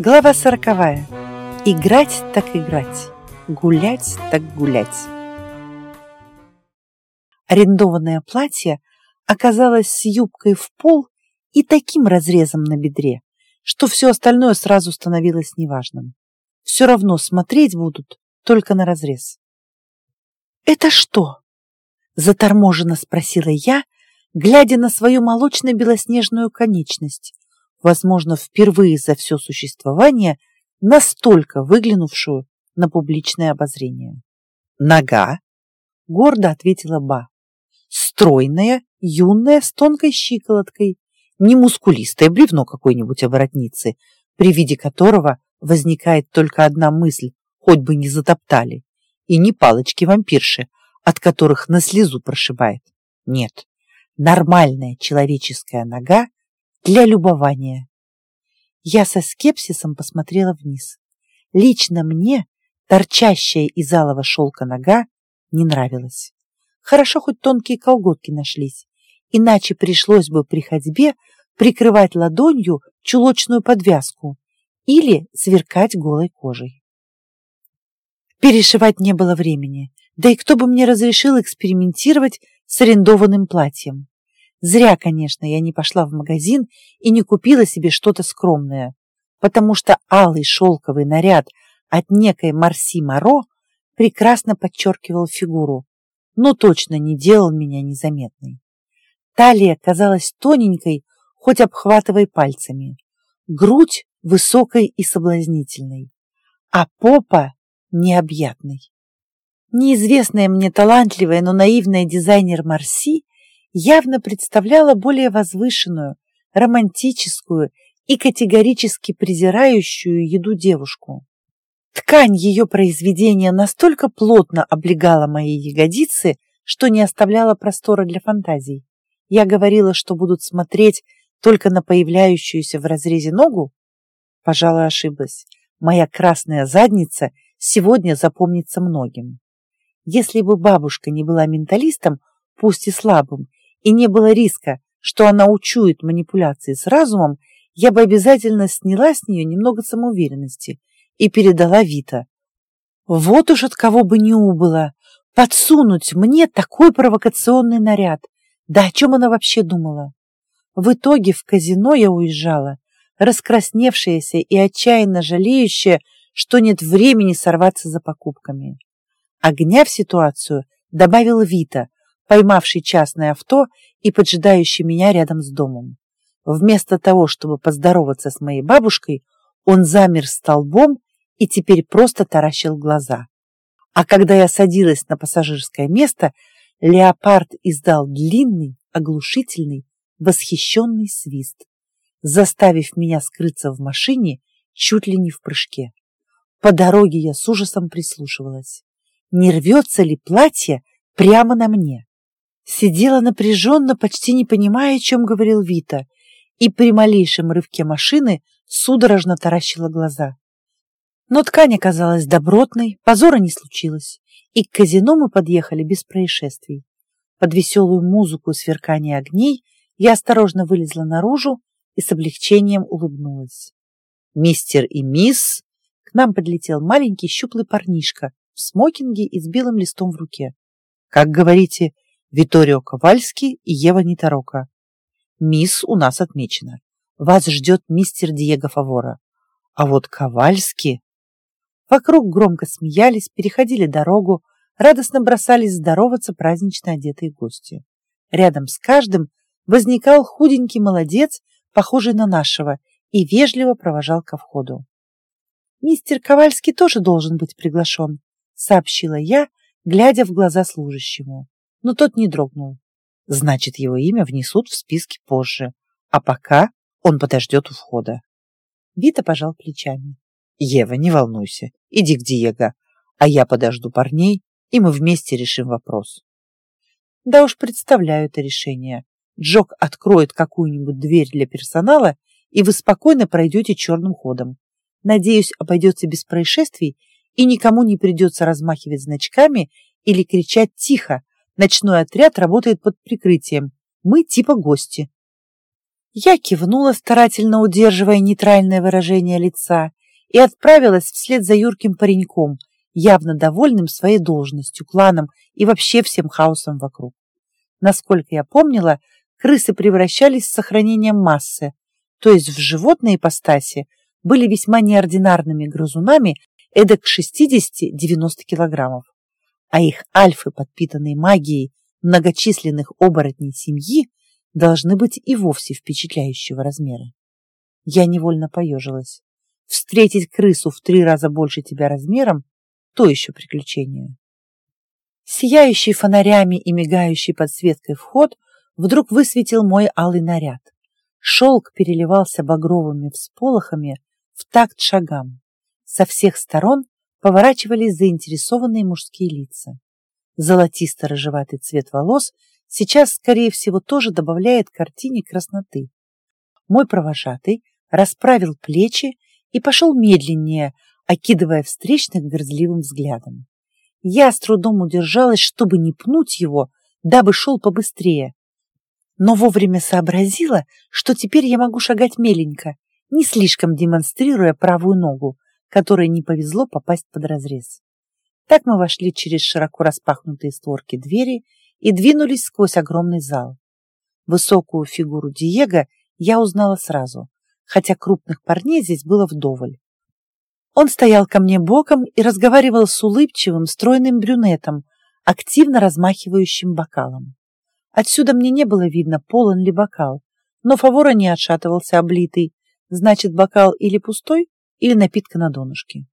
Глава сороковая. Играть так играть, гулять так гулять. Арендованное платье оказалось с юбкой в пол и таким разрезом на бедре, что все остальное сразу становилось неважным. Все равно смотреть будут только на разрез. «Это что?» – заторможенно спросила я, глядя на свою молочно-белоснежную конечность, возможно, впервые за все существование, настолько выглянувшую на публичное обозрение. «Нога», — гордо ответила Ба. «Стройная, юная, с тонкой щиколоткой, не мускулистое бревно какой-нибудь оборотницы, при виде которого возникает только одна мысль, хоть бы не затоптали, и не палочки-вампирши, от которых на слезу прошибает. Нет, нормальная человеческая нога для любования. Я со скепсисом посмотрела вниз. Лично мне торчащая из алого шелка нога не нравилась. Хорошо, хоть тонкие колготки нашлись, иначе пришлось бы при ходьбе прикрывать ладонью чулочную подвязку или сверкать голой кожей. Перешивать не было времени, да и кто бы мне разрешил экспериментировать с арендованным платьем. Зря, конечно, я не пошла в магазин и не купила себе что-то скромное, потому что алый шелковый наряд от некой Марси Моро прекрасно подчеркивал фигуру, но точно не делал меня незаметной. Талия казалась тоненькой, хоть обхватывай пальцами, грудь высокой и соблазнительной, а попа необъятной. Неизвестная мне талантливая, но наивная дизайнер Марси явно представляла более возвышенную, романтическую и категорически презирающую еду девушку. Ткань ее произведения настолько плотно облегала мои ягодицы, что не оставляла простора для фантазий. Я говорила, что будут смотреть только на появляющуюся в разрезе ногу? Пожалуй, ошиблась. Моя красная задница сегодня запомнится многим. Если бы бабушка не была менталистом, пусть и слабым, и не было риска, что она учует манипуляции с разумом, я бы обязательно сняла с нее немного самоуверенности и передала Вита. Вот уж от кого бы не убыло, подсунуть мне такой провокационный наряд. Да о чем она вообще думала? В итоге в казино я уезжала, раскрасневшаяся и отчаянно жалеющая, что нет времени сорваться за покупками. Огня в ситуацию добавил Вита, поймавший частное авто и поджидающий меня рядом с домом. Вместо того, чтобы поздороваться с моей бабушкой, он замер столбом и теперь просто таращил глаза. А когда я садилась на пассажирское место, леопард издал длинный, оглушительный, восхищенный свист, заставив меня скрыться в машине чуть ли не в прыжке. По дороге я с ужасом прислушивалась. Не рвется ли платье прямо на мне? Сидела напряженно, почти не понимая, о чем говорил Вита, и при малейшем рывке машины судорожно таращила глаза. Но ткань оказалась добротной, позора не случилось, и к казино мы подъехали без происшествий. Под веселую музыку сверкания огней я осторожно вылезла наружу и с облегчением улыбнулась. «Мистер и мисс!» К нам подлетел маленький щуплый парнишка в смокинге и с белым листом в руке. «Как говорите, Виторио Ковальский и Ева Нитарока. Мисс у нас отмечена. Вас ждет мистер Диего Фавора. А вот Ковальский... Вокруг громко смеялись, переходили дорогу, радостно бросались здороваться празднично одетые гости. Рядом с каждым возникал худенький молодец, похожий на нашего, и вежливо провожал ко входу. «Мистер Ковальский тоже должен быть приглашен», — сообщила я, глядя в глаза служащему но тот не дрогнул. Значит, его имя внесут в списки позже, а пока он подождет у входа. Вита пожал плечами. Ева, не волнуйся, иди к Диего, а я подожду парней, и мы вместе решим вопрос. Да уж представляю это решение. Джок откроет какую-нибудь дверь для персонала, и вы спокойно пройдете черным ходом. Надеюсь, обойдется без происшествий, и никому не придется размахивать значками или кричать тихо, Ночной отряд работает под прикрытием. Мы типа гости. Я кивнула, старательно удерживая нейтральное выражение лица, и отправилась вслед за юрким пареньком, явно довольным своей должностью, кланом и вообще всем хаосом вокруг. Насколько я помнила, крысы превращались с сохранением массы, то есть в животные ипостаси были весьма неординарными грызунами эдак 60-90 килограммов, а их альфы, подпитанные магией многочисленных оборотней семьи, должны быть и вовсе впечатляющего размера. Я невольно поежилась. Встретить крысу в три раза больше тебя размером – то еще приключение. Сияющий фонарями и мигающий подсветкой вход вдруг высветил мой алый наряд. Шелк переливался багровыми всполохами в такт шагам. Со всех сторон поворачивались заинтересованные мужские лица. Золотисто-рыжеватый цвет волос сейчас, скорее всего, тоже добавляет картине красноты. Мой провожатый расправил плечи и пошел медленнее, окидывая встречных грызливым взглядом. Я с трудом удержалась, чтобы не пнуть его, дабы шел побыстрее. Но вовремя сообразила, что теперь я могу шагать меленько, не слишком демонстрируя правую ногу, которой не повезло попасть под разрез. Так мы вошли через широко распахнутые створки двери и двинулись сквозь огромный зал. Высокую фигуру Диего я узнала сразу, хотя крупных парней здесь было вдоволь. Он стоял ко мне боком и разговаривал с улыбчивым, стройным брюнетом, активно размахивающим бокалом. Отсюда мне не было видно, полон ли бокал, но Фавора не отшатывался облитый, значит, бокал или пустой, или напитка на донышке.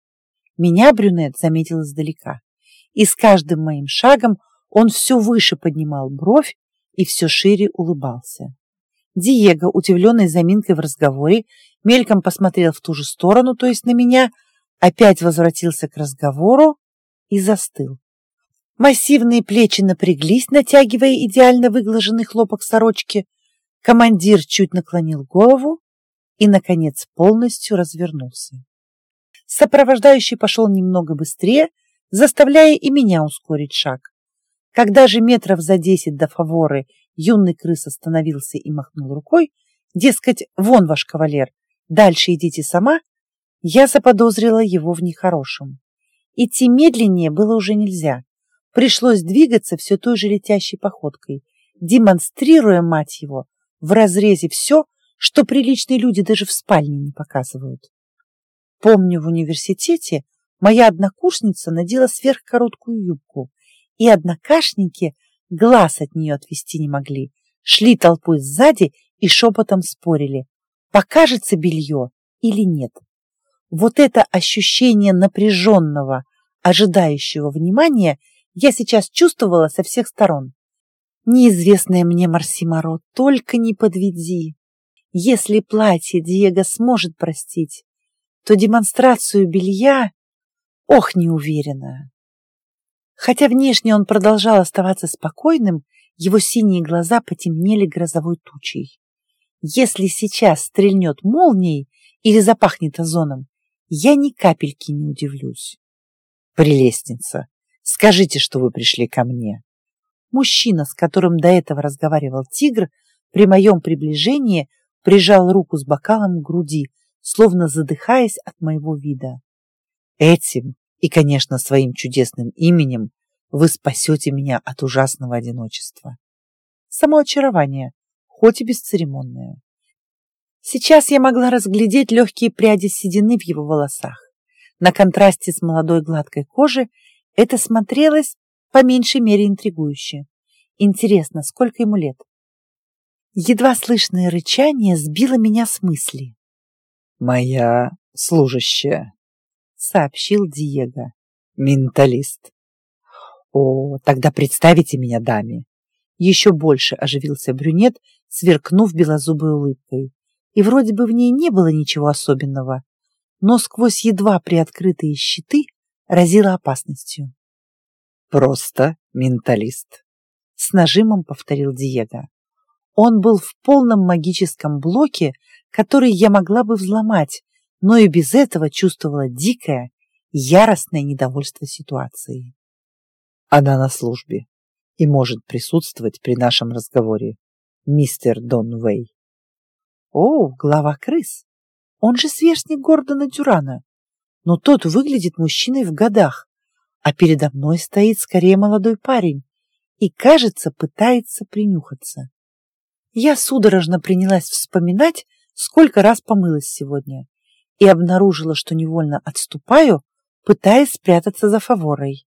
Меня брюнет заметил издалека, и с каждым моим шагом он все выше поднимал бровь и все шире улыбался. Диего, удивленный заминкой в разговоре, мельком посмотрел в ту же сторону, то есть на меня, опять возвратился к разговору и застыл. Массивные плечи напряглись, натягивая идеально выглаженный хлопок сорочки. Командир чуть наклонил голову и, наконец, полностью развернулся. Сопровождающий пошел немного быстрее, заставляя и меня ускорить шаг. Когда же метров за десять до фаворы юный крыс остановился и махнул рукой, дескать, вон ваш кавалер, дальше идите сама, я заподозрила его в нехорошем. Идти медленнее было уже нельзя. Пришлось двигаться все той же летящей походкой, демонстрируя, мать его, в разрезе все, что приличные люди даже в спальне не показывают. Помню, в университете моя однокурсница надела сверхкороткую юбку, и однокашники глаз от нее отвести не могли, шли толпой сзади и шепотом спорили, покажется белье или нет. Вот это ощущение напряженного, ожидающего внимания я сейчас чувствовала со всех сторон. Неизвестная мне Марсимаро, только не подведи. Если платье Диего сможет простить, то демонстрацию белья, ох, не уверена. Хотя внешне он продолжал оставаться спокойным, его синие глаза потемнели грозовой тучей. Если сейчас стрельнет молнией или запахнет озоном, я ни капельки не удивлюсь. Прелестница, скажите, что вы пришли ко мне. Мужчина, с которым до этого разговаривал тигр, при моем приближении прижал руку с бокалом к груди, словно задыхаясь от моего вида. Этим и, конечно, своим чудесным именем вы спасете меня от ужасного одиночества. Само очарование, хоть и бесцеремонное. Сейчас я могла разглядеть легкие пряди седины в его волосах. На контрасте с молодой гладкой кожей это смотрелось по меньшей мере интригующе. Интересно, сколько ему лет? Едва слышное рычание сбило меня с мысли. «Моя служащая», — сообщил Диего. «Менталист». «О, тогда представите меня даме». Еще больше оживился брюнет, сверкнув белозубой улыбкой. И вроде бы в ней не было ничего особенного, но сквозь едва приоткрытые щиты разило опасностью. «Просто менталист», — с нажимом повторил Диего. Он был в полном магическом блоке, который я могла бы взломать, но и без этого чувствовала дикое, яростное недовольство ситуацией. Она на службе и может присутствовать при нашем разговоре, мистер Дон Вэй. О, глава крыс. Он же сверстник Гордона Дюрана. Но тот выглядит мужчиной в годах, а передо мной стоит скорее молодой парень и, кажется, пытается принюхаться. Я судорожно принялась вспоминать, сколько раз помылась сегодня, и обнаружила, что невольно отступаю, пытаясь спрятаться за фаворой.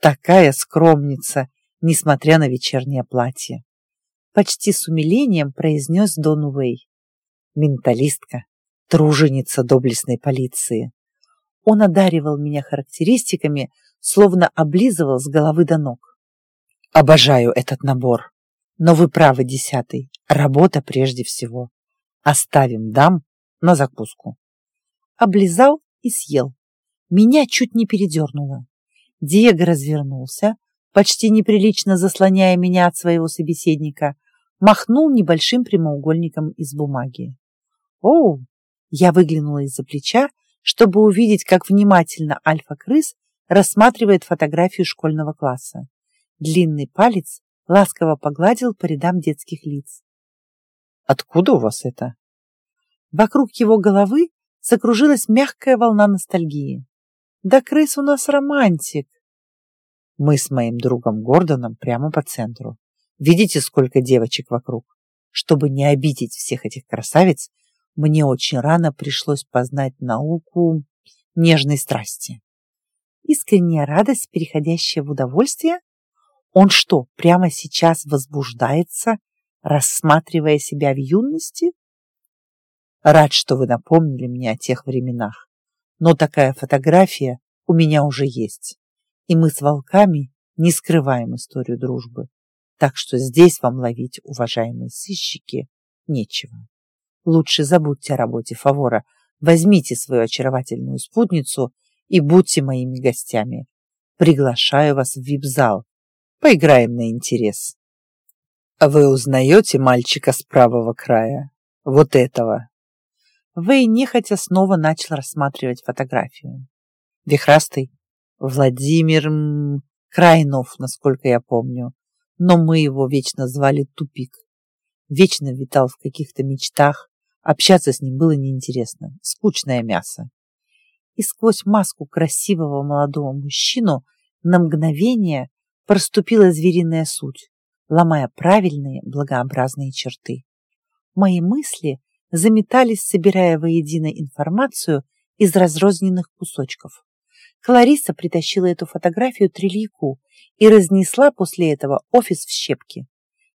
Такая скромница, несмотря на вечернее платье. Почти с умилением произнес Дон Уэй. Менталистка, труженица доблестной полиции. Он одаривал меня характеристиками, словно облизывал с головы до ног. Обожаю этот набор. Но вы правы, десятый. Работа прежде всего. Оставим дам на закуску. Облизал и съел. Меня чуть не передернуло. Диего развернулся, почти неприлично заслоняя меня от своего собеседника, махнул небольшим прямоугольником из бумаги. «Оу!» Я выглянула из-за плеча, чтобы увидеть, как внимательно Альфа-крыс рассматривает фотографию школьного класса. Длинный палец ласково погладил по рядам детских лиц. «Откуда у вас это?» Вокруг его головы закружилась мягкая волна ностальгии. «Да крыс у нас романтик!» Мы с моим другом Гордоном прямо по центру. Видите, сколько девочек вокруг? Чтобы не обидеть всех этих красавиц, мне очень рано пришлось познать науку нежной страсти. Искренняя радость, переходящая в удовольствие? Он что, прямо сейчас возбуждается, рассматривая себя в юности? Рад, что вы напомнили мне о тех временах. Но такая фотография у меня уже есть. И мы с волками не скрываем историю дружбы. Так что здесь вам ловить, уважаемые сыщики, нечего. Лучше забудьте о работе Фавора, возьмите свою очаровательную спутницу и будьте моими гостями. Приглашаю вас в вип-зал. Поиграем на интерес. Вы узнаете мальчика с правого края? Вот этого. Вэй нехотя снова начал рассматривать фотографию. Вихрастый? Владимир. Крайнов, насколько я помню. Но мы его вечно звали Тупик. Вечно витал в каких-то мечтах. Общаться с ним было неинтересно. Скучное мясо. И сквозь маску красивого молодого мужчину на мгновение проступила звериная суть, ломая правильные, благообразные черты. Мои мысли заметались, собирая воедино информацию из разрозненных кусочков. Клариса притащила эту фотографию Трильяку и разнесла после этого офис в щепки.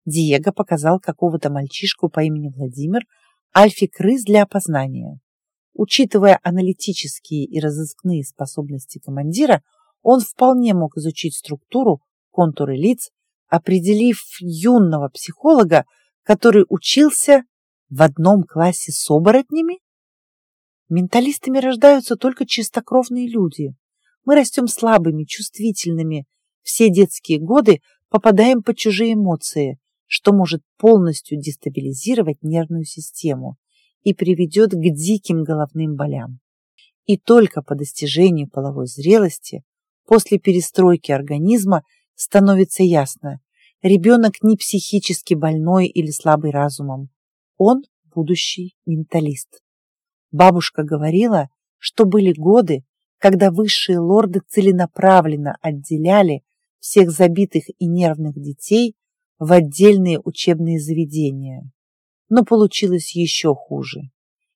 Диего показал какого-то мальчишку по имени Владимир Альфе крыс для опознания. Учитывая аналитические и разыскные способности командира, он вполне мог изучить структуру, контуры лиц, определив юного психолога, который учился в одном классе с оборотнями? Менталистами рождаются только чистокровные люди. Мы растем слабыми, чувствительными. Все детские годы попадаем под чужие эмоции, что может полностью дестабилизировать нервную систему и приведет к диким головным болям. И только по достижению половой зрелости, после перестройки организма, становится ясно, ребенок не психически больной или слабый разумом, он будущий менталист. Бабушка говорила, что были годы, когда высшие лорды целенаправленно отделяли всех забитых и нервных детей в отдельные учебные заведения. Но получилось еще хуже.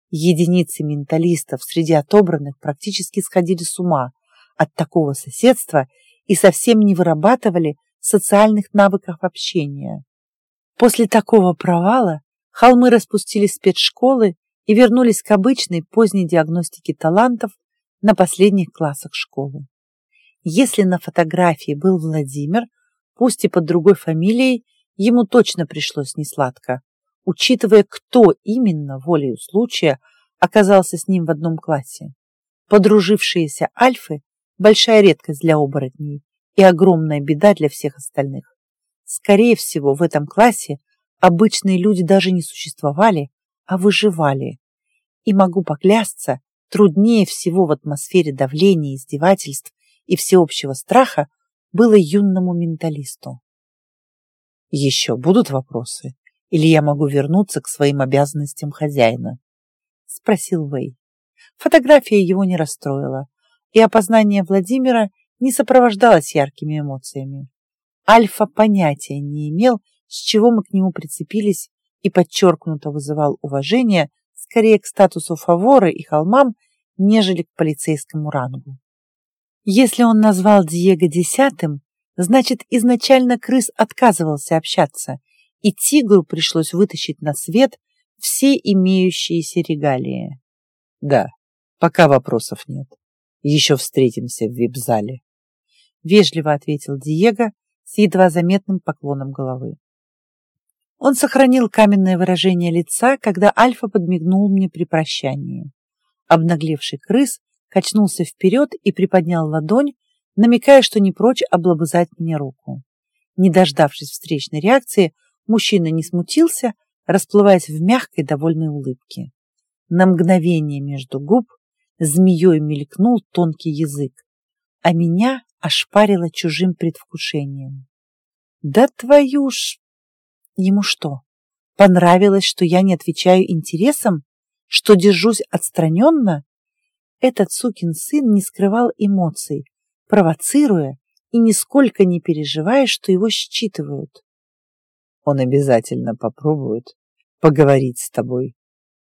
Единицы менталистов среди отобранных практически сходили с ума от такого соседства и совсем не вырабатывали социальных навыков общения. После такого провала холмы распустили спецшколы и вернулись к обычной поздней диагностике талантов на последних классах школы. Если на фотографии был Владимир, пусть и под другой фамилией, ему точно пришлось несладко, учитывая, кто именно волею случая оказался с ним в одном классе. Подружившиеся альфы – большая редкость для оборотней и огромная беда для всех остальных. Скорее всего, в этом классе обычные люди даже не существовали, а выживали. И могу поклясться, труднее всего в атмосфере давления, издевательств и всеобщего страха было юному менталисту. Еще будут вопросы? или я могу вернуться к своим обязанностям хозяина? Спросил Вэй. Фотография его не расстроила, и опознание Владимира не сопровождалось яркими эмоциями. Альфа понятия не имел, с чего мы к нему прицепились, и подчеркнуто вызывал уважение скорее к статусу фавора и холмам, нежели к полицейскому рангу. Если он назвал Диего десятым, значит, изначально крыс отказывался общаться, и тигру пришлось вытащить на свет все имеющиеся регалии. Да, пока вопросов нет. Еще встретимся в вип-зале. Вежливо ответил Диего с едва заметным поклоном головы. Он сохранил каменное выражение лица, когда Альфа подмигнул мне при прощании. Обнаглевший крыс качнулся вперед и приподнял ладонь, намекая, что не прочь облобызать мне руку. Не дождавшись встречной реакции, мужчина не смутился, расплываясь в мягкой довольной улыбке. На мгновение между губ змеей мелькнул тонкий язык, а меня ошпарило чужим предвкушением. Да твою ж... Ему что, понравилось, что я не отвечаю интересам, что держусь отстраненно? Этот сукин сын не скрывал эмоций, провоцируя и нисколько не переживая, что его считывают. Он обязательно попробует поговорить с тобой,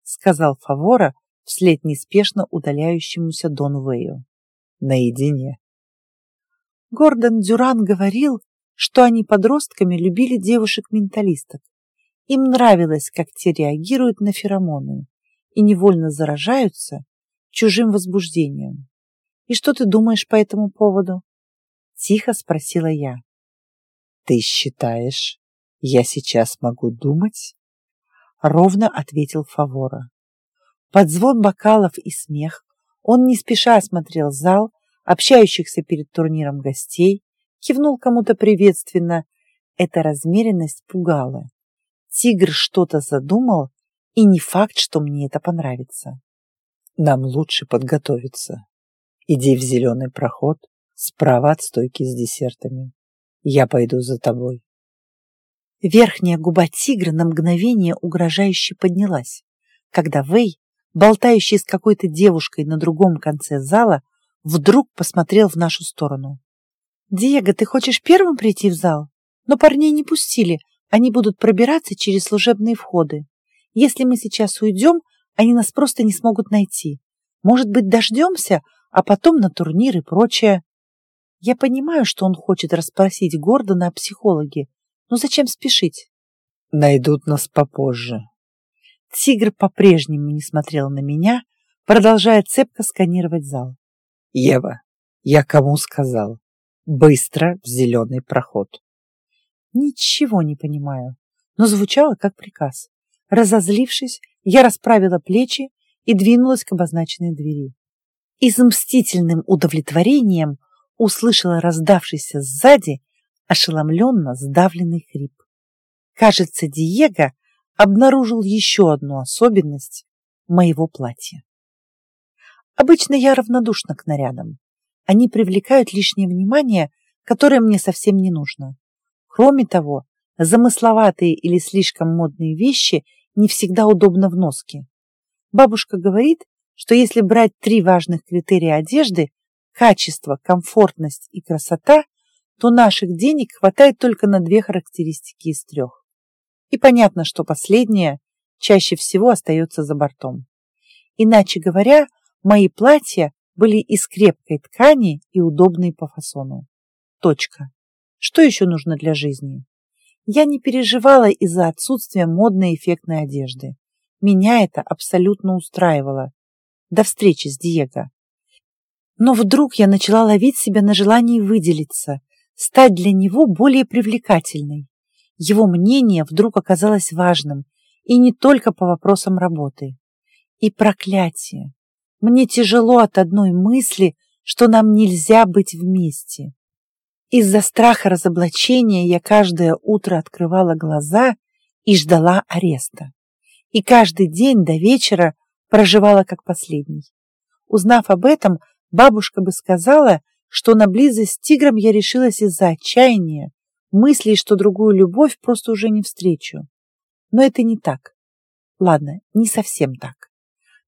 сказал Фавора вслед неспешно удаляющемуся Дон Вэю. Наедине. Гордон Дюран говорил, что они подростками любили девушек-менталисток. Им нравилось, как те реагируют на феромоны и невольно заражаются чужим возбуждением. И что ты думаешь по этому поводу? Тихо спросила я. Ты считаешь, я сейчас могу думать? Ровно ответил Фавора. Под звон бокалов и смех он не спеша осмотрел зал, общающихся перед турниром гостей, кивнул кому-то приветственно. Эта размеренность пугала. Тигр что-то задумал, и не факт, что мне это понравится. Нам лучше подготовиться. Иди в зеленый проход, справа от стойки с десертами. Я пойду за тобой. Верхняя губа тигра на мгновение угрожающе поднялась, когда Вэй, болтающий с какой-то девушкой на другом конце зала, вдруг посмотрел в нашу сторону. «Диего, ты хочешь первым прийти в зал? Но парней не пустили, они будут пробираться через служебные входы. Если мы сейчас уйдем, они нас просто не смогут найти. Может быть, дождемся, а потом на турнир и прочее. Я понимаю, что он хочет расспросить Гордона о психологе, но зачем спешить? Найдут нас попозже. Тигр по-прежнему не смотрел на меня, продолжая цепко сканировать зал. Ева, я кому сказал? Быстро в зеленый проход. Ничего не понимаю, но звучало как приказ. Разозлившись, я расправила плечи и двинулась к обозначенной двери. И с мстительным удовлетворением услышала раздавшийся сзади ошеломленно сдавленный хрип. Кажется, Диего обнаружил еще одну особенность моего платья. Обычно я равнодушна к нарядам. Они привлекают лишнее внимание, которое мне совсем не нужно. Кроме того, замысловатые или слишком модные вещи не всегда удобно в носке. Бабушка говорит, что если брать три важных критерия одежды – качество, комфортность и красота, то наших денег хватает только на две характеристики из трех. И понятно, что последнее чаще всего остается за бортом. Иначе говоря, мои платья были из крепкой ткани и удобные по фасону. Точка. Что еще нужно для жизни? Я не переживала из-за отсутствия модной эффектной одежды. Меня это абсолютно устраивало. До встречи с Диего. Но вдруг я начала ловить себя на желании выделиться, стать для него более привлекательной. Его мнение вдруг оказалось важным, и не только по вопросам работы. И проклятие. Мне тяжело от одной мысли, что нам нельзя быть вместе. Из-за страха разоблачения я каждое утро открывала глаза и ждала ареста. И каждый день до вечера проживала как последний. Узнав об этом, бабушка бы сказала, что на близость с тигром я решилась из-за отчаяния, мыслей, что другую любовь просто уже не встречу. Но это не так. Ладно, не совсем так.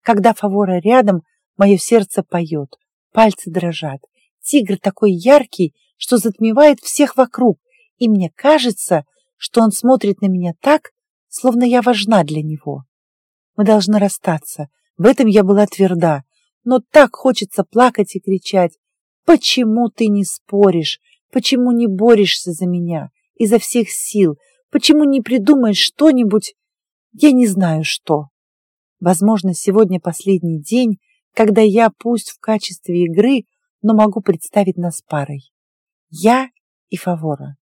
Когда Фавора рядом, мое сердце поет, пальцы дрожат. Тигр такой яркий, что затмевает всех вокруг, и мне кажется, что он смотрит на меня так, словно я важна для него. Мы должны расстаться, в этом я была тверда, но так хочется плакать и кричать. Почему ты не споришь? Почему не борешься за меня? Изо всех сил? Почему не придумаешь что-нибудь? Я не знаю что. Возможно, сегодня последний день, когда я, пусть в качестве игры, но могу представить нас парой. Я и Фавора.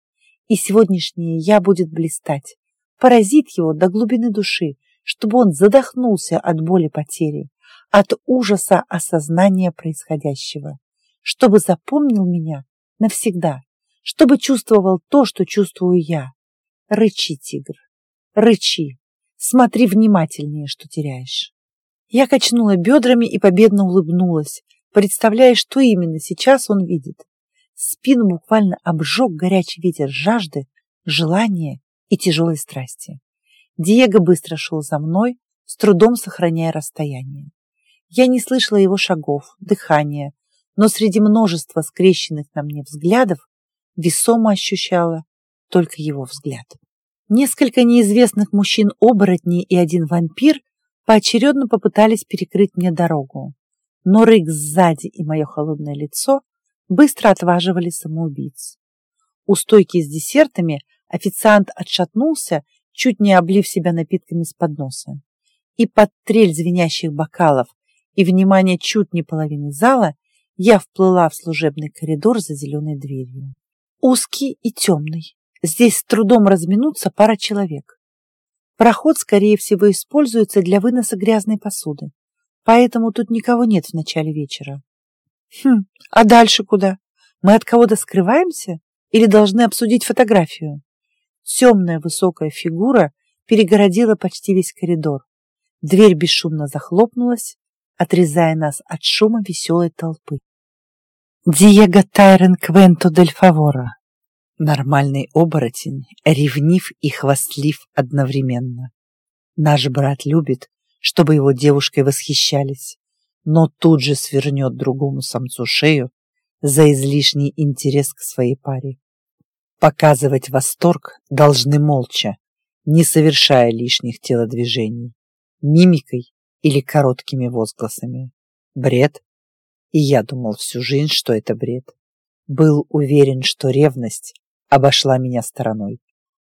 И сегодняшнее я будет блистать, поразит его до глубины души, чтобы он задохнулся от боли потери, от ужаса осознания происходящего, чтобы запомнил меня навсегда, чтобы чувствовал то, что чувствую я. Рычи, тигр, рычи, смотри внимательнее, что теряешь. Я качнула бедрами и победно улыбнулась, представляя, что именно сейчас он видит. Спину буквально обжег горячий ветер жажды, желания и тяжелой страсти. Диего быстро шел за мной, с трудом сохраняя расстояние. Я не слышала его шагов, дыхания, но среди множества скрещенных на мне взглядов весомо ощущала только его взгляд. Несколько неизвестных мужчин-оборотней и один вампир поочередно попытались перекрыть мне дорогу, но рык сзади и мое холодное лицо быстро отваживали самоубийц. У стойки с десертами официант отшатнулся чуть не облив себя напитками с подноса. И под трель звенящих бокалов и внимание чуть не половины зала я вплыла в служебный коридор за зеленой дверью. Узкий и темный. Здесь с трудом разминуться пара человек. Проход, скорее всего, используется для выноса грязной посуды, поэтому тут никого нет в начале вечера. Хм, а дальше куда? Мы от кого-то скрываемся или должны обсудить фотографию? Темная высокая фигура перегородила почти весь коридор. Дверь бесшумно захлопнулась, отрезая нас от шума веселой толпы. Диего Тайрен Квенто дель Фавора. Нормальный оборотень, ревнив и хвастлив одновременно. Наш брат любит, чтобы его девушкой восхищались, но тут же свернет другому самцу шею за излишний интерес к своей паре. Показывать восторг должны молча, не совершая лишних телодвижений, мимикой или короткими возгласами. Бред? И я думал всю жизнь, что это бред. Был уверен, что ревность обошла меня стороной,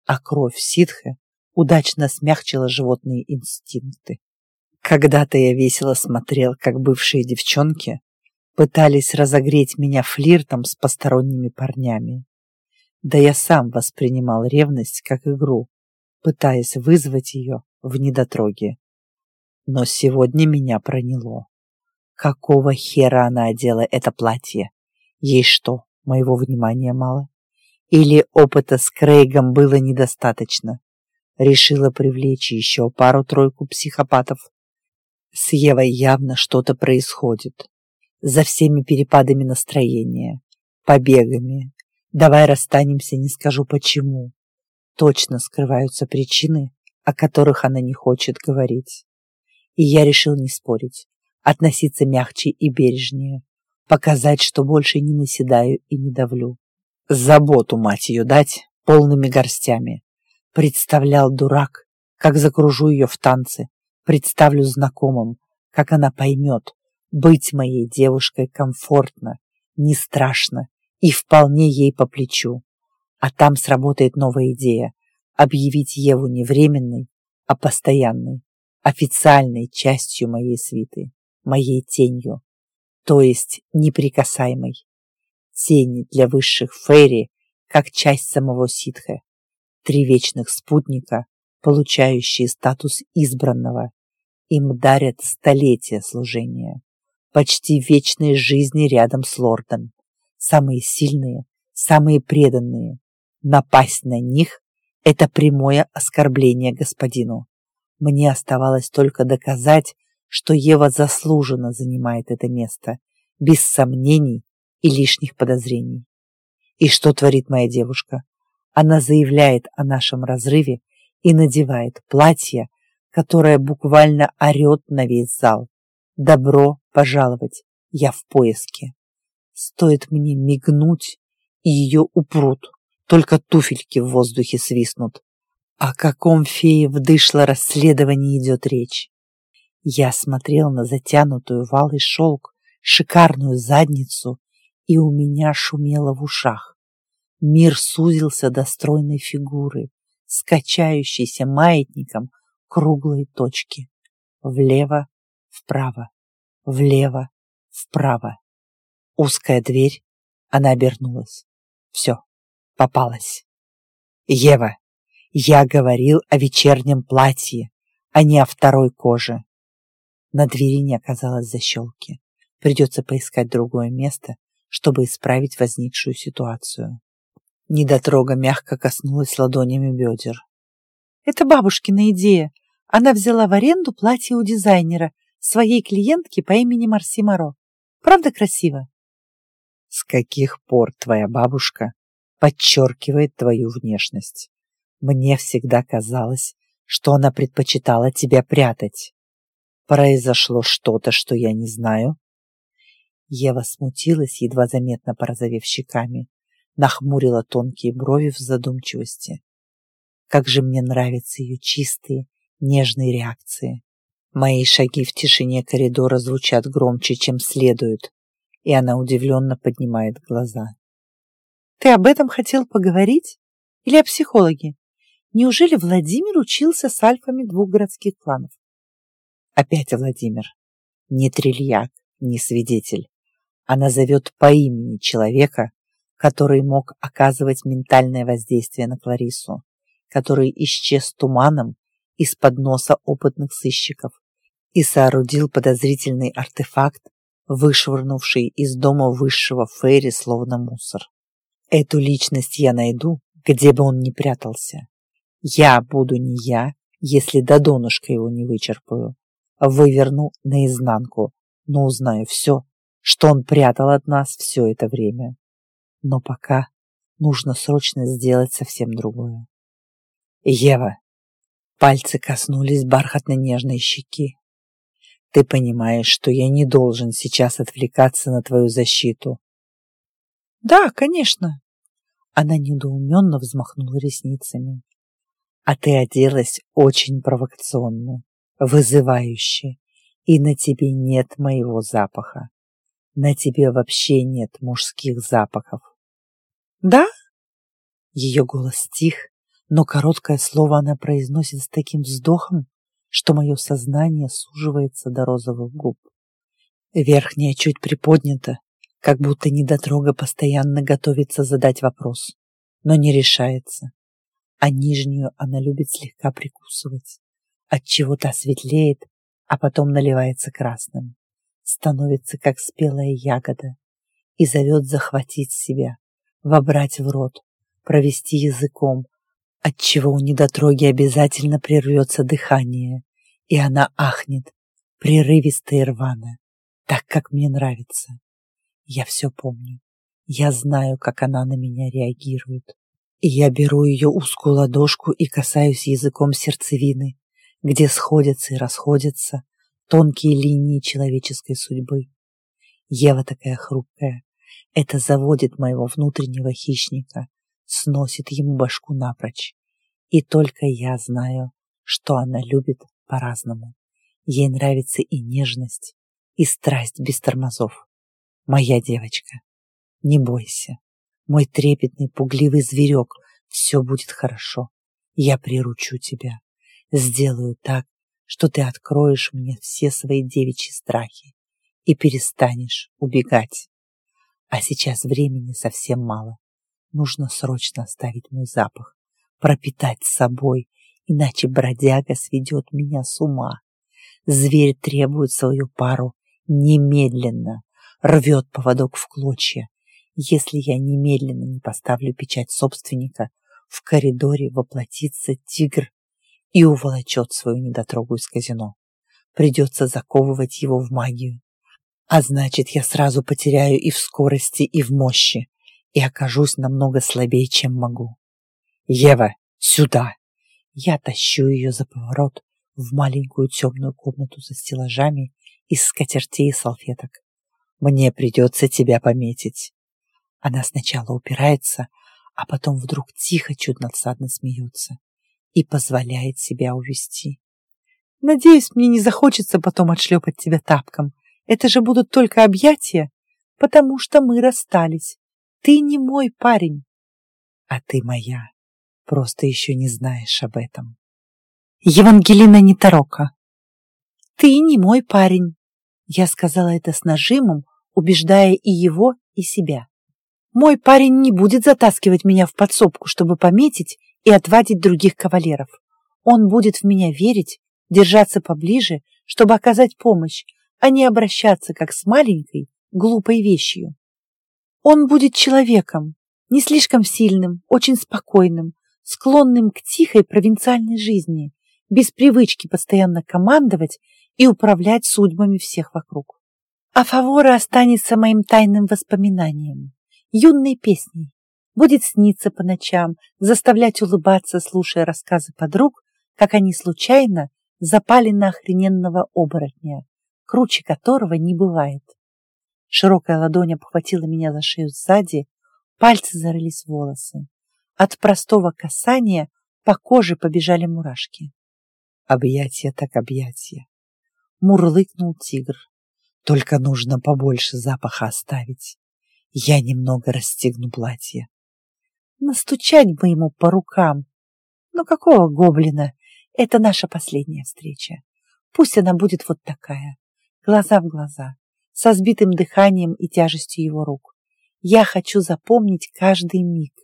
а кровь ситхе удачно смягчила животные инстинкты. Когда-то я весело смотрел, как бывшие девчонки пытались разогреть меня флиртом с посторонними парнями. Да я сам воспринимал ревность как игру, пытаясь вызвать ее в недотроге. Но сегодня меня проняло. Какого хера она одела это платье? Ей что, моего внимания мало? Или опыта с Крейгом было недостаточно? Решила привлечь еще пару-тройку психопатов? С Евой явно что-то происходит. За всеми перепадами настроения, побегами, Давай расстанемся, не скажу почему. Точно скрываются причины, о которых она не хочет говорить. И я решил не спорить, относиться мягче и бережнее, показать, что больше не наседаю и не давлю. Заботу, мать ее, дать полными горстями. Представлял дурак, как закружу ее в танце, представлю знакомым, как она поймет, быть моей девушкой комфортно, не страшно и вполне ей по плечу. А там сработает новая идея – объявить Еву не временной, а постоянной, официальной частью моей свиты, моей тенью, то есть неприкасаемой. Тени для высших фейри, как часть самого ситха. Три вечных спутника, получающие статус избранного. Им дарят столетия служения, почти вечной жизни рядом с лордом самые сильные, самые преданные. Напасть на них – это прямое оскорбление господину. Мне оставалось только доказать, что Ева заслуженно занимает это место, без сомнений и лишних подозрений. И что творит моя девушка? Она заявляет о нашем разрыве и надевает платье, которое буквально орет на весь зал. Добро пожаловать, я в поиске. Стоит мне мигнуть, и ее упрут, только туфельки в воздухе свистнут. О каком фее вдышло расследование идет речь? Я смотрел на затянутую валый шелк, шикарную задницу, и у меня шумело в ушах. Мир сузился до стройной фигуры, скачающейся маятником круглой точки. Влево, вправо, влево, вправо. Узкая дверь, она обернулась. Все, попалась. Ева, я говорил о вечернем платье, а не о второй коже. На двери не оказалось защелки. Придется поискать другое место, чтобы исправить возникшую ситуацию. Недотрога мягко коснулась ладонями бедер. Это бабушкина идея. Она взяла в аренду платье у дизайнера, своей клиентки по имени Марси Моро. Правда красиво? С каких пор твоя бабушка подчеркивает твою внешность? Мне всегда казалось, что она предпочитала тебя прятать. Произошло что-то, что я не знаю. Ева смутилась, едва заметно порозовев щеками, нахмурила тонкие брови в задумчивости. Как же мне нравятся ее чистые, нежные реакции. Мои шаги в тишине коридора звучат громче, чем следует, и она удивленно поднимает глаза. «Ты об этом хотел поговорить? Или о психологе? Неужели Владимир учился с альфами двух городских кланов?» Опять Владимир. Не трильяк, не свидетель. Она зовет по имени человека, который мог оказывать ментальное воздействие на Кларису, который исчез туманом из-под носа опытных сыщиков и соорудил подозрительный артефакт, вышвырнувший из дома высшего Фейри словно мусор. Эту личность я найду, где бы он ни прятался. Я буду не я, если до донышка его не вычерпаю. Выверну наизнанку, но узнаю все, что он прятал от нас все это время. Но пока нужно срочно сделать совсем другое. Ева, Пальцы коснулись бархатно-нежной щеки. Ты понимаешь, что я не должен сейчас отвлекаться на твою защиту. Да, конечно. Она недоуменно взмахнула ресницами. А ты оделась очень провокационно, вызывающе, и на тебе нет моего запаха. На тебе вообще нет мужских запахов. Да? Ее голос тих, но короткое слово она произносит с таким вздохом, что мое сознание суживается до розовых губ. Верхняя чуть приподнята, как будто недотрога постоянно готовится задать вопрос, но не решается. А нижнюю она любит слегка прикусывать, отчего та светлеет, а потом наливается красным, становится как спелая ягода и зовет захватить себя, вобрать в рот, провести языком, отчего у недотроги обязательно прервется дыхание, и она ахнет, прерывисто и так, как мне нравится. Я все помню. Я знаю, как она на меня реагирует. Я беру ее узкую ладошку и касаюсь языком сердцевины, где сходятся и расходятся тонкие линии человеческой судьбы. Ева такая хрупкая. Это заводит моего внутреннего хищника, сносит ему башку напрочь. И только я знаю, что она любит по-разному. Ей нравится и нежность, и страсть без тормозов. Моя девочка, не бойся. Мой трепетный, пугливый зверек, все будет хорошо. Я приручу тебя. Сделаю так, что ты откроешь мне все свои девичьи страхи и перестанешь убегать. А сейчас времени совсем мало. Нужно срочно оставить мой запах, пропитать собой, иначе бродяга сведет меня с ума. Зверь требует свою пару немедленно, рвет поводок в клочья. Если я немедленно не поставлю печать собственника, в коридоре воплотится тигр и уволочет свою недотрогу из казино. Придется заковывать его в магию. А значит, я сразу потеряю и в скорости, и в мощи и окажусь намного слабее, чем могу. Ева, сюда! Я тащу ее за поворот в маленькую темную комнату со стеллажами из скатертей и салфеток. Мне придется тебя пометить. Она сначала упирается, а потом вдруг тихо, чуть надсадно смеется и позволяет себя увести. Надеюсь, мне не захочется потом отшлепать тебя тапком. Это же будут только объятия, потому что мы расстались. Ты не мой парень. А ты моя. Просто еще не знаешь об этом. Евангелина Неторока. Ты не мой парень. Я сказала это с нажимом, убеждая и его, и себя. Мой парень не будет затаскивать меня в подсобку, чтобы пометить и отвадить других кавалеров. Он будет в меня верить, держаться поближе, чтобы оказать помощь, а не обращаться как с маленькой, глупой вещью. Он будет человеком, не слишком сильным, очень спокойным, склонным к тихой провинциальной жизни, без привычки постоянно командовать и управлять судьбами всех вокруг. А Фавора останется моим тайным воспоминанием, юной песней, будет сниться по ночам, заставлять улыбаться, слушая рассказы подруг, как они случайно запали на охрененного оборотня, круче которого не бывает. Широкая ладонь обхватила меня за шею сзади, пальцы зарылись в волосы. От простого касания по коже побежали мурашки. Объятия так объятия. Мурлыкнул тигр. Только нужно побольше запаха оставить. Я немного расстегну платье. Настучать бы ему по рукам. Но какого гоблина? Это наша последняя встреча. Пусть она будет вот такая, глаза в глаза, со сбитым дыханием и тяжестью его рук. Я хочу запомнить каждый миг.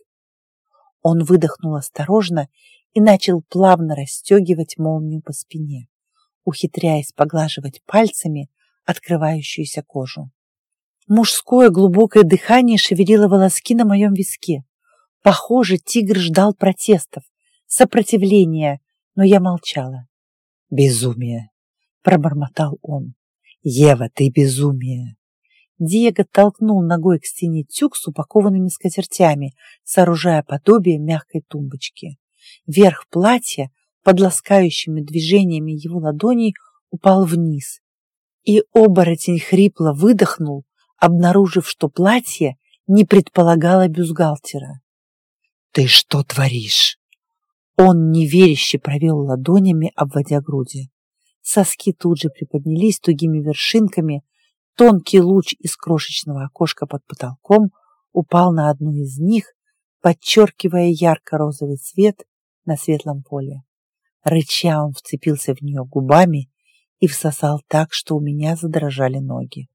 Он выдохнул осторожно и начал плавно расстегивать молнию по спине, ухитряясь поглаживать пальцами открывающуюся кожу. Мужское глубокое дыхание шевелило волоски на моем виске. Похоже, тигр ждал протестов, сопротивления, но я молчала. «Безумие!» — пробормотал он. «Ева, ты безумие!» Диего толкнул ногой к стене тюк с упакованными скатертями, сооружая подобие мягкой тумбочки. Верх платья, под ласкающими движениями его ладоней, упал вниз. И оборотень хрипло выдохнул, обнаружив, что платье не предполагало бюстгальтера. «Ты что творишь?» Он неверяще провел ладонями, обводя груди. Соски тут же приподнялись тугими вершинками, Тонкий луч из крошечного окошка под потолком упал на одну из них, подчеркивая ярко-розовый цвет на светлом поле. Рыча он вцепился в нее губами и всосал так, что у меня задрожали ноги.